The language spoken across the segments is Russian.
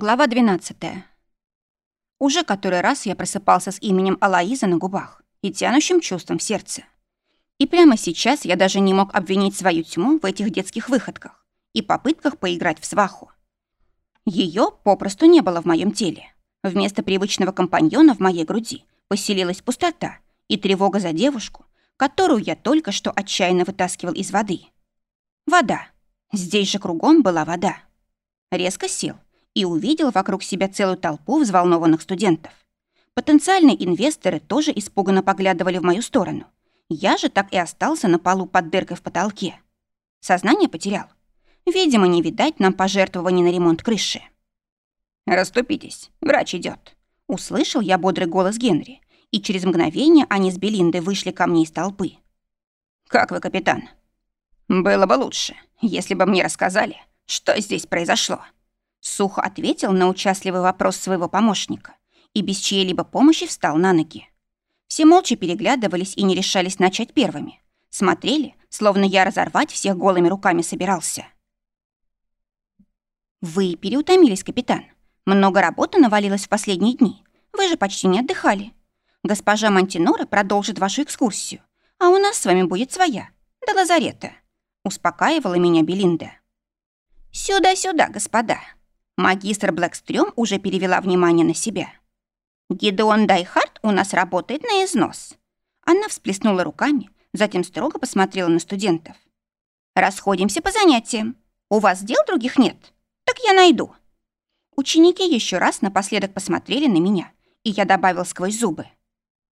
Глава 12. Уже который раз я просыпался с именем Алаиза на губах и тянущим чувством в сердце. И прямо сейчас я даже не мог обвинить свою тьму в этих детских выходках и попытках поиграть в сваху. Ее попросту не было в моем теле. Вместо привычного компаньона в моей груди поселилась пустота и тревога за девушку, которую я только что отчаянно вытаскивал из воды. Вода. Здесь же кругом была вода. Резко сел и увидел вокруг себя целую толпу взволнованных студентов. Потенциальные инвесторы тоже испуганно поглядывали в мою сторону. Я же так и остался на полу под дыркой в потолке. Сознание потерял. Видимо, не видать нам пожертвований на ремонт крыши. «Раступитесь, врач идет. Услышал я бодрый голос Генри, и через мгновение они с Белиндой вышли ко мне из толпы. «Как вы, капитан?» «Было бы лучше, если бы мне рассказали, что здесь произошло». Сухо ответил на участливый вопрос своего помощника и без чьей-либо помощи встал на ноги. Все молча переглядывались и не решались начать первыми. Смотрели, словно я разорвать всех голыми руками собирался. «Вы переутомились, капитан. Много работы навалилось в последние дни. Вы же почти не отдыхали. Госпожа Монтинора продолжит вашу экскурсию, а у нас с вами будет своя, до лазарета», — успокаивала меня Белинда. «Сюда-сюда, господа», Магистр Блэкстрём уже перевела внимание на себя. «Гидеон Дайхарт у нас работает на износ». Она всплеснула руками, затем строго посмотрела на студентов. «Расходимся по занятиям. У вас дел других нет? Так я найду». Ученики еще раз напоследок посмотрели на меня, и я добавил сквозь зубы.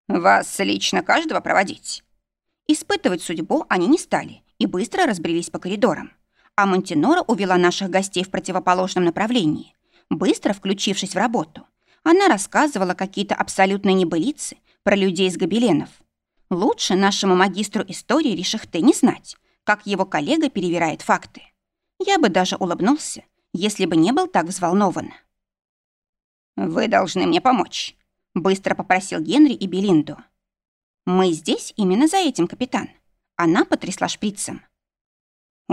«Вас лично каждого проводить?» Испытывать судьбу они не стали и быстро разбрелись по коридорам а Монтинора увела наших гостей в противоположном направлении, быстро включившись в работу. Она рассказывала какие-то абсолютные небылицы про людей из гобеленов. Лучше нашему магистру истории Ришахте не знать, как его коллега перевирает факты. Я бы даже улыбнулся, если бы не был так взволнован. «Вы должны мне помочь», — быстро попросил Генри и Белинду. «Мы здесь именно за этим, капитан». Она потрясла шприцем.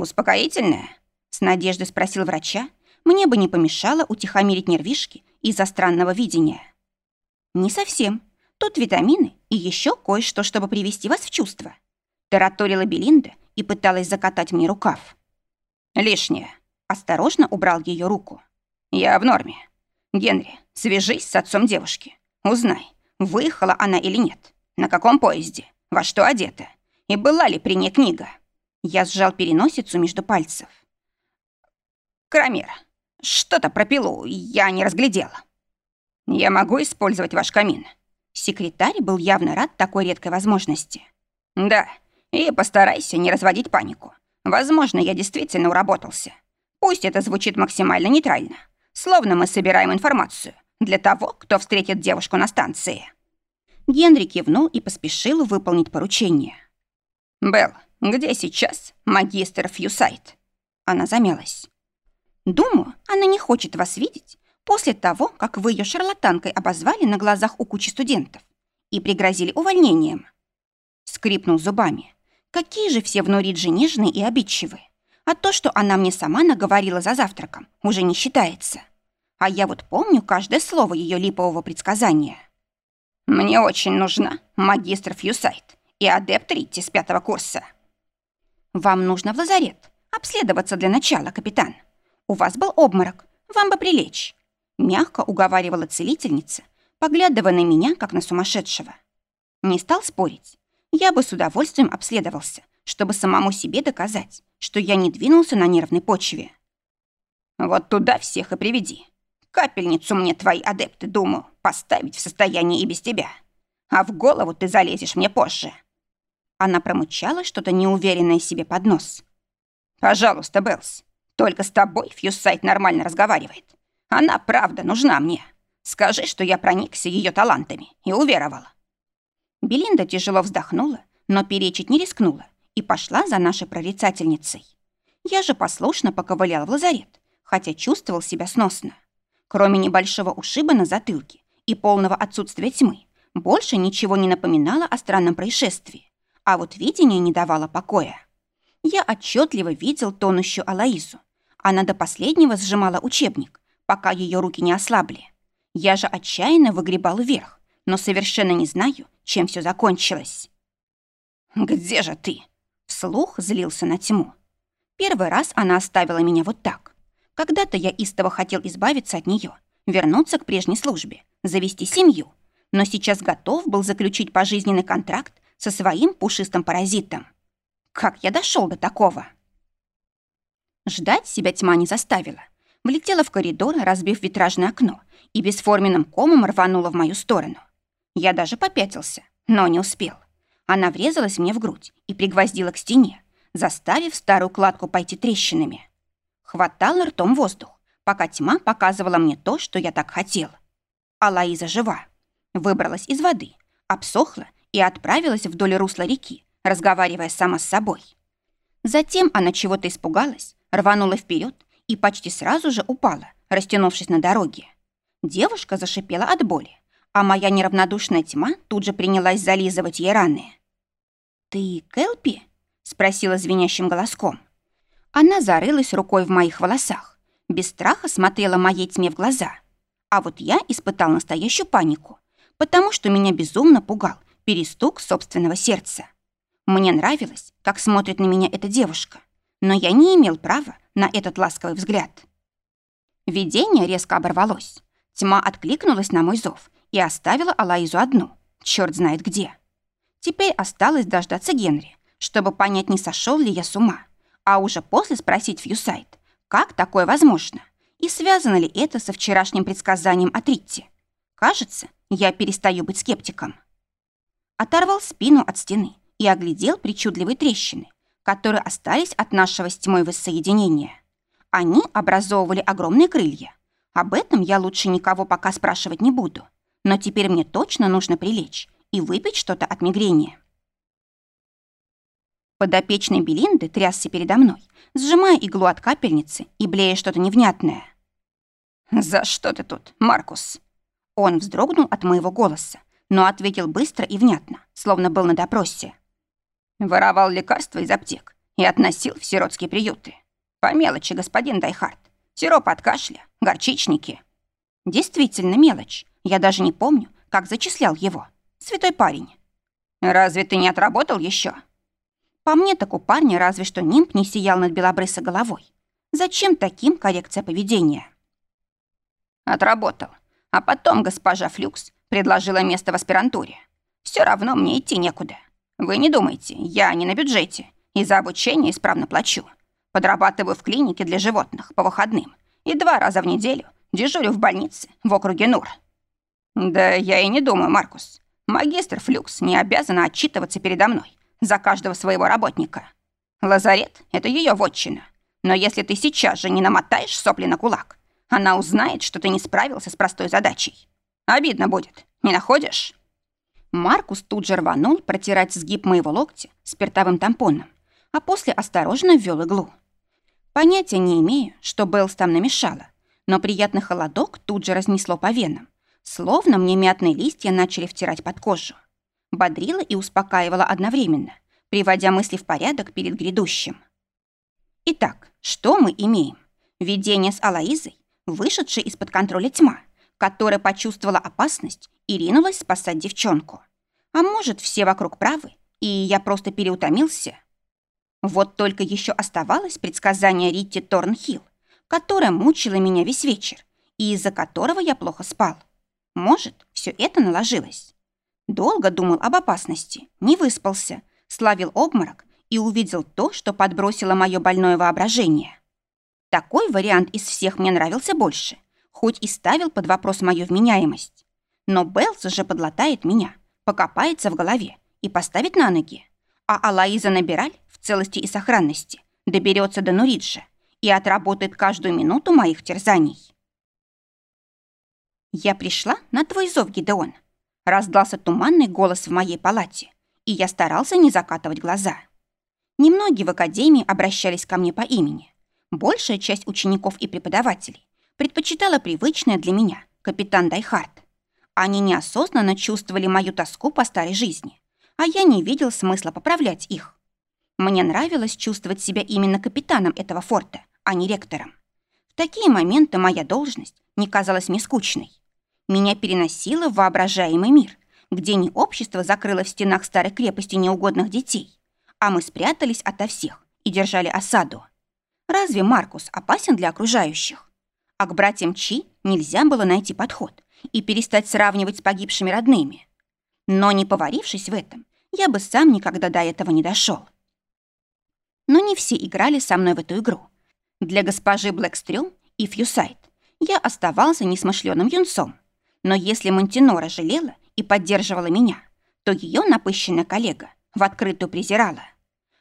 «Успокоительное?» — с надеждой спросил врача. Мне бы не помешало утихомирить нервишки из-за странного видения. «Не совсем. Тут витамины и еще кое-что, чтобы привести вас в чувство». Тараторила Белинда и пыталась закатать мне рукав. «Лишнее». Осторожно убрал ее руку. «Я в норме. Генри, свяжись с отцом девушки. Узнай, выехала она или нет, на каком поезде, во что одета, и была ли при ней книга». Я сжал переносицу между пальцев. «Крамер, что-то про пилу я не разглядела. Я могу использовать ваш камин». Секретарь был явно рад такой редкой возможности. «Да, и постарайся не разводить панику. Возможно, я действительно уработался. Пусть это звучит максимально нейтрально, словно мы собираем информацию для того, кто встретит девушку на станции». Генри кивнул и поспешил выполнить поручение. «Белл, где сейчас магистр Фьюсайт?» Она замялась. «Думаю, она не хочет вас видеть после того, как вы ее шарлатанкой обозвали на глазах у кучи студентов и пригрозили увольнением». Скрипнул зубами. «Какие же все в Норидже нежные и обидчивые. А то, что она мне сама наговорила за завтраком, уже не считается. А я вот помню каждое слово ее липового предсказания». «Мне очень нужна магистр Фьюсайт и адепт Ритти с пятого курса», вам нужно в лазарет. Обследоваться для начала, капитан. У вас был обморок. Вам бы прилечь. Мягко уговаривала целительница, поглядывая на меня, как на сумасшедшего. Не стал спорить. Я бы с удовольствием обследовался, чтобы самому себе доказать, что я не двинулся на нервной почве. Вот туда всех и приведи. Капельницу мне твои адепты, думаю, поставить в состоянии и без тебя. А в голову ты залезешь мне позже. Она промычала что-то неуверенное себе под нос. «Пожалуйста, Беллс, только с тобой Фьюсайд нормально разговаривает. Она правда нужна мне. Скажи, что я проникся ее талантами и уверовал». Белинда тяжело вздохнула, но перечить не рискнула и пошла за нашей прорицательницей. Я же послушно поковылял в лазарет, хотя чувствовал себя сносно. Кроме небольшого ушиба на затылке и полного отсутствия тьмы, больше ничего не напоминало о странном происшествии. А вот видение не давало покоя. Я отчетливо видел тонущую Алаизу. Она до последнего сжимала учебник, пока ее руки не ослабли. Я же отчаянно выгребал вверх, но совершенно не знаю, чем все закончилось. «Где же ты?» Вслух злился на тьму. Первый раз она оставила меня вот так. Когда-то я истово хотел избавиться от нее, вернуться к прежней службе, завести семью, но сейчас готов был заключить пожизненный контракт со своим пушистым паразитом. Как я дошел до такого? Ждать себя тьма не заставила. Влетела в коридор, разбив витражное окно, и бесформенным комом рванула в мою сторону. Я даже попятился, но не успел. Она врезалась мне в грудь и пригвоздила к стене, заставив старую кладку пойти трещинами. Хватала ртом воздух, пока тьма показывала мне то, что я так хотел. А Лаиза жива. Выбралась из воды, обсохла и отправилась вдоль русла реки, разговаривая сама с собой. Затем она чего-то испугалась, рванула вперед и почти сразу же упала, растянувшись на дороге. Девушка зашипела от боли, а моя неравнодушная тьма тут же принялась зализывать ей раны. «Ты Кэлпи?» — спросила звенящим голоском. Она зарылась рукой в моих волосах, без страха смотрела моей тьме в глаза. А вот я испытал настоящую панику, потому что меня безумно пугал перестук собственного сердца. Мне нравилось, как смотрит на меня эта девушка, но я не имел права на этот ласковый взгляд. Видение резко оборвалось. Тьма откликнулась на мой зов и оставила Алаизу одну, черт знает где. Теперь осталось дождаться Генри, чтобы понять, не сошел ли я с ума, а уже после спросить Фьюсайд, как такое возможно, и связано ли это со вчерашним предсказанием от Ритти. Кажется, я перестаю быть скептиком. Оторвал спину от стены и оглядел причудливые трещины, которые остались от нашего с тьмой воссоединения. Они образовывали огромные крылья. Об этом я лучше никого пока спрашивать не буду. Но теперь мне точно нужно прилечь и выпить что-то от мигрени. Подопечный Белинды трясся передо мной, сжимая иглу от капельницы и блея что-то невнятное. «За что ты тут, Маркус?» Он вздрогнул от моего голоса, но ответил быстро и внятно, словно был на допросе. Воровал лекарства из аптек и относил в сиротские приюты. По мелочи, господин Дайхард. Сироп от кашля, горчичники. Действительно мелочь. Я даже не помню, как зачислял его. Святой парень. Разве ты не отработал еще? По мне, так у парня разве что нимб не сиял над белобрысой головой. Зачем таким коррекция поведения? Отработал. А потом госпожа Флюкс предложила место в аспирантуре. Все равно мне идти некуда. Вы не думайте, я не на бюджете и за обучение исправно плачу. Подрабатываю в клинике для животных по выходным и два раза в неделю дежурю в больнице в округе Нур. Да я и не думаю, Маркус. Магистр Флюкс не обязана отчитываться передо мной за каждого своего работника. Лазарет — это ее вотчина. Но если ты сейчас же не намотаешь сопли на кулак, она узнает, что ты не справился с простой задачей. Обидно будет, не находишь? Маркус тут же рванул протирать сгиб моего локтя спиртовым тампоном, а после осторожно ввел иглу. Понятия не имею, что Беллс там намешала, но приятный холодок тут же разнесло по венам, словно мне мятные листья начали втирать под кожу. Бодрило и успокаивала одновременно, приводя мысли в порядок перед грядущим. Итак, что мы имеем? Видение с Алаизой, вышедшая из-под контроля тьма, которая почувствовала опасность и ринулась спасать девчонку. А может, все вокруг правы, и я просто переутомился? Вот только еще оставалось предсказание Ритти Торнхилл, которое мучило меня весь вечер и из-за которого я плохо спал. Может, все это наложилось. Долго думал об опасности, не выспался, славил обморок и увидел то, что подбросило мое больное воображение. Такой вариант из всех мне нравился больше, хоть и ставил под вопрос мою вменяемость. Но Белс же подлатает меня, покопается в голове и поставит на ноги. А Алаиза Набираль в целости и сохранности доберется до Нуриджа и отработает каждую минуту моих терзаний. «Я пришла на твой зов, Гидеон», — раздался туманный голос в моей палате, и я старался не закатывать глаза. Немногие в академии обращались ко мне по имени. Большая часть учеников и преподавателей предпочитала привычное для меня капитан Дайхард. Они неосознанно чувствовали мою тоску по старой жизни, а я не видел смысла поправлять их. Мне нравилось чувствовать себя именно капитаном этого форта, а не ректором. В такие моменты моя должность не казалась мне скучной. Меня переносило в воображаемый мир, где не общество закрыло в стенах старой крепости неугодных детей, а мы спрятались ото всех и держали осаду. Разве Маркус опасен для окружающих? А к братьям Чи нельзя было найти подход и перестать сравнивать с погибшими родными. Но не поварившись в этом, я бы сам никогда до этого не дошел. Но не все играли со мной в эту игру. Для госпожи Блэкстрюм и Фьюсайд я оставался несмышленым юнцом. Но если Монтинора жалела и поддерживала меня, то ее напыщенная коллега в открытую презирала.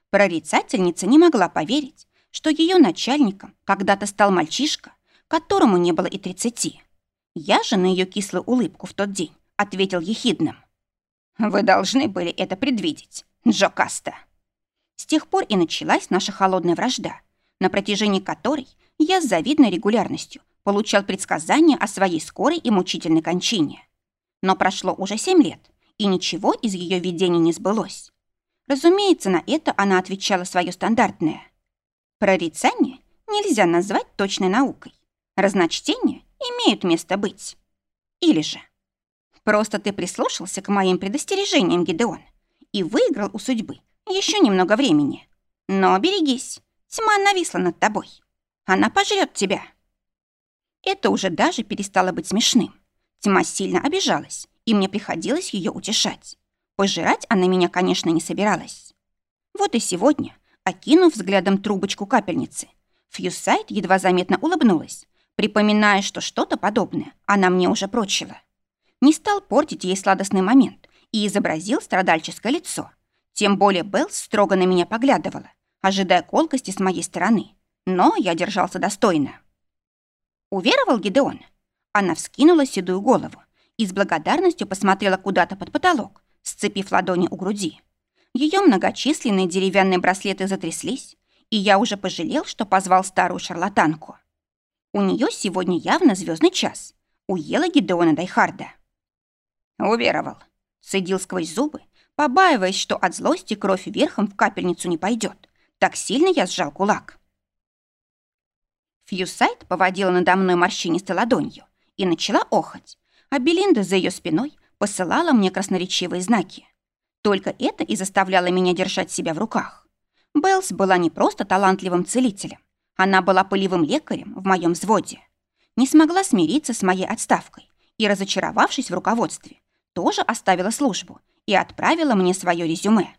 Прорицательница не могла поверить, что ее начальником когда-то стал мальчишка, которому не было и тридцати. Я же на ее кислую улыбку в тот день ответил ехидным. «Вы должны были это предвидеть, Джо Каста». С тех пор и началась наша холодная вражда, на протяжении которой я с завидной регулярностью получал предсказания о своей скорой и мучительной кончине. Но прошло уже семь лет, и ничего из ее видений не сбылось. Разумеется, на это она отвечала свое стандартное. Прорицание нельзя назвать точной наукой. Разночтения имеют место быть. Или же просто ты прислушался к моим предостережениям, Гидеон, и выиграл у судьбы еще немного времени. Но берегись, тьма нависла над тобой. Она пожрет тебя. Это уже даже перестало быть смешным. Тьма сильно обижалась, и мне приходилось ее утешать. Пожирать она меня, конечно, не собиралась. Вот и сегодня, окинув взглядом трубочку капельницы, Фьюсайд едва заметно улыбнулась, припоминая, что что-то подобное она мне уже прочила. Не стал портить ей сладостный момент и изобразил страдальческое лицо, тем более Белл строго на меня поглядывала, ожидая колкости с моей стороны. Но я держался достойно. Уверовал Гидеон? Она вскинула седую голову и с благодарностью посмотрела куда-то под потолок, сцепив ладони у груди. Ее многочисленные деревянные браслеты затряслись, и я уже пожалел, что позвал старую шарлатанку. У нее сегодня явно звездный час. Уела Гидеона Дайхарда. Уверовал. Цедил сквозь зубы побаиваясь, что от злости кровь верхом в капельницу не пойдет. Так сильно я сжал кулак. Фьюсайд поводила надо мной морщинистой ладонью и начала охать, а Белинда за ее спиной посылала мне красноречивые знаки. Только это и заставляло меня держать себя в руках. Беллс была не просто талантливым целителем, она была полевым лекарем в моем взводе. Не смогла смириться с моей отставкой и, разочаровавшись в руководстве, тоже оставила службу и отправила мне свое резюме.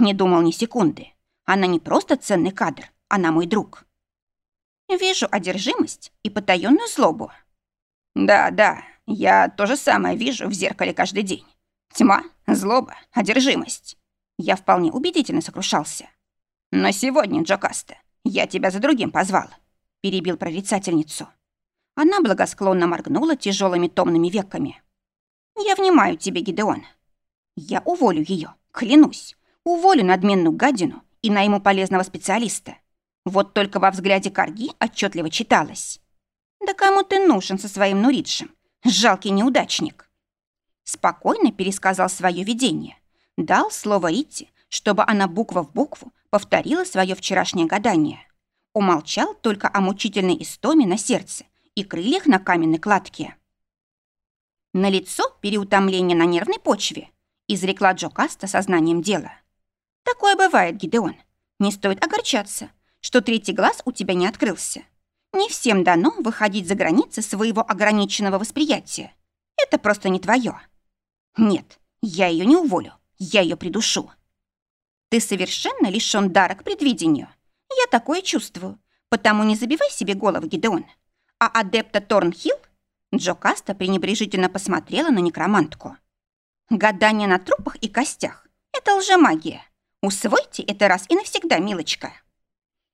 Не думал ни секунды. Она не просто ценный кадр, она мой друг. Вижу одержимость и потаенную злобу. Да, да, я то же самое вижу в зеркале каждый день. Тьма, злоба, одержимость. Я вполне убедительно сокрушался. Но сегодня, Джокаста, я тебя за другим позвал. Перебил прорицательницу. Она благосклонно моргнула тяжелыми томными веками. «Я внимаю тебе, Гидеон. Я уволю ее, клянусь. Уволю надменную гадину и найму полезного специалиста. Вот только во взгляде Карги отчетливо читалось. «Да кому ты нужен со своим Нуридшем? Жалкий неудачник!» Спокойно пересказал свое видение. Дал слово Итти, чтобы она буква в букву повторила свое вчерашнее гадание. Умолчал только о мучительной истоме на сердце и крыльях на каменной кладке. На лицо переутомление на нервной почве изрекла Джокаста сознанием дела. «Такое бывает, Гидеон. Не стоит огорчаться, что третий глаз у тебя не открылся. Не всем дано выходить за границы своего ограниченного восприятия. Это просто не твое. Нет, я ее не уволю, я ее придушу. Ты совершенно лишён дара к предвидению. Я такое чувствую, потому не забивай себе голову, Гидеон. А адепта Торнхилл Джокаста пренебрежительно посмотрела на некромантку. Гадание на трупах и костях — это лжемагия. Усвойте это раз и навсегда, милочка.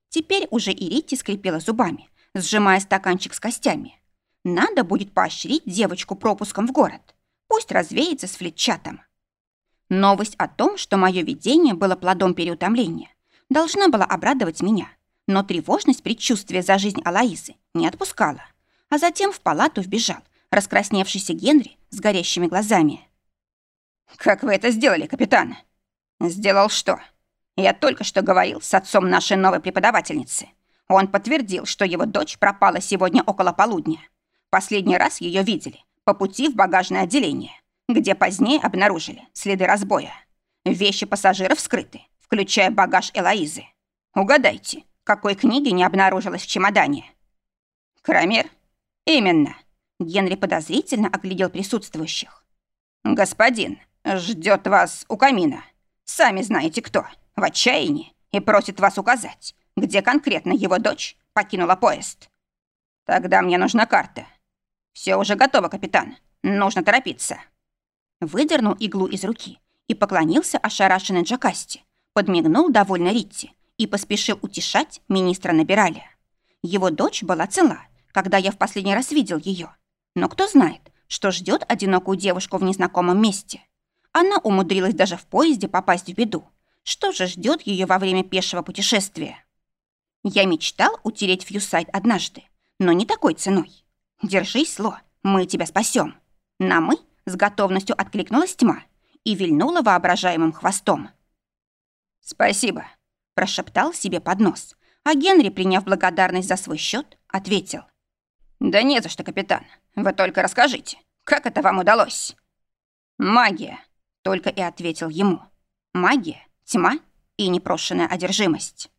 Теперь уже и Рити скрипела зубами, сжимая стаканчик с костями. Надо будет поощрить девочку пропуском в город. Пусть развеется с флетчатом. Новость о том, что мое видение было плодом переутомления, должна была обрадовать меня, но тревожность предчувствия за жизнь Алаизы не отпускала. А затем в палату вбежал раскрасневшийся Генри с горящими глазами. «Как вы это сделали, капитан?» «Сделал что?» «Я только что говорил с отцом нашей новой преподавательницы. Он подтвердил, что его дочь пропала сегодня около полудня. Последний раз ее видели по пути в багажное отделение, где позднее обнаружили следы разбоя. Вещи пассажиров скрыты, включая багаж Элоизы. Угадайте, какой книги не обнаружилось в чемодане? Крамер? Именно. Генри подозрительно оглядел присутствующих. Господин ждет вас у камина. Сами знаете кто, в отчаянии, и просит вас указать, где конкретно его дочь покинула поезд. Тогда мне нужна карта. Все уже готово, капитан. Нужно торопиться. Выдернул иглу из руки и поклонился ошарашенной Джакасте, подмигнул довольно Ритти и поспешил утешать министра Набирали. Его дочь была цела, когда я в последний раз видел ее. Но кто знает, что ждет одинокую девушку в незнакомом месте. Она умудрилась даже в поезде попасть в беду. Что же ждет ее во время пешего путешествия? Я мечтал утереть Фьюсайд однажды, но не такой ценой. Держись, Ло, мы тебя спасем. На «мы» с готовностью откликнулась тьма и вильнула воображаемым хвостом. «Спасибо», – прошептал себе под нос, а Генри, приняв благодарность за свой счет, ответил. «Да не за что, капитан. Вы только расскажите, как это вам удалось?» «Магия», — только и ответил ему. «Магия, тьма и непрошенная одержимость».